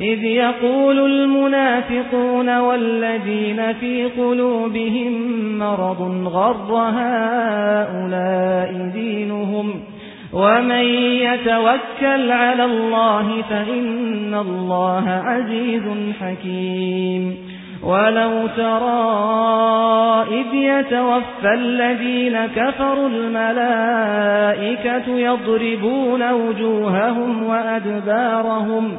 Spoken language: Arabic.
إذ يقول المنافقون والذين في قلوبهم مرض غر هؤلاء دينهم ومن يتوكل على الله فإن الله عزيز حكيم ولو ترى إذ يتوفى الذين كفروا الملائكة يضربون وجوههم وأدبارهم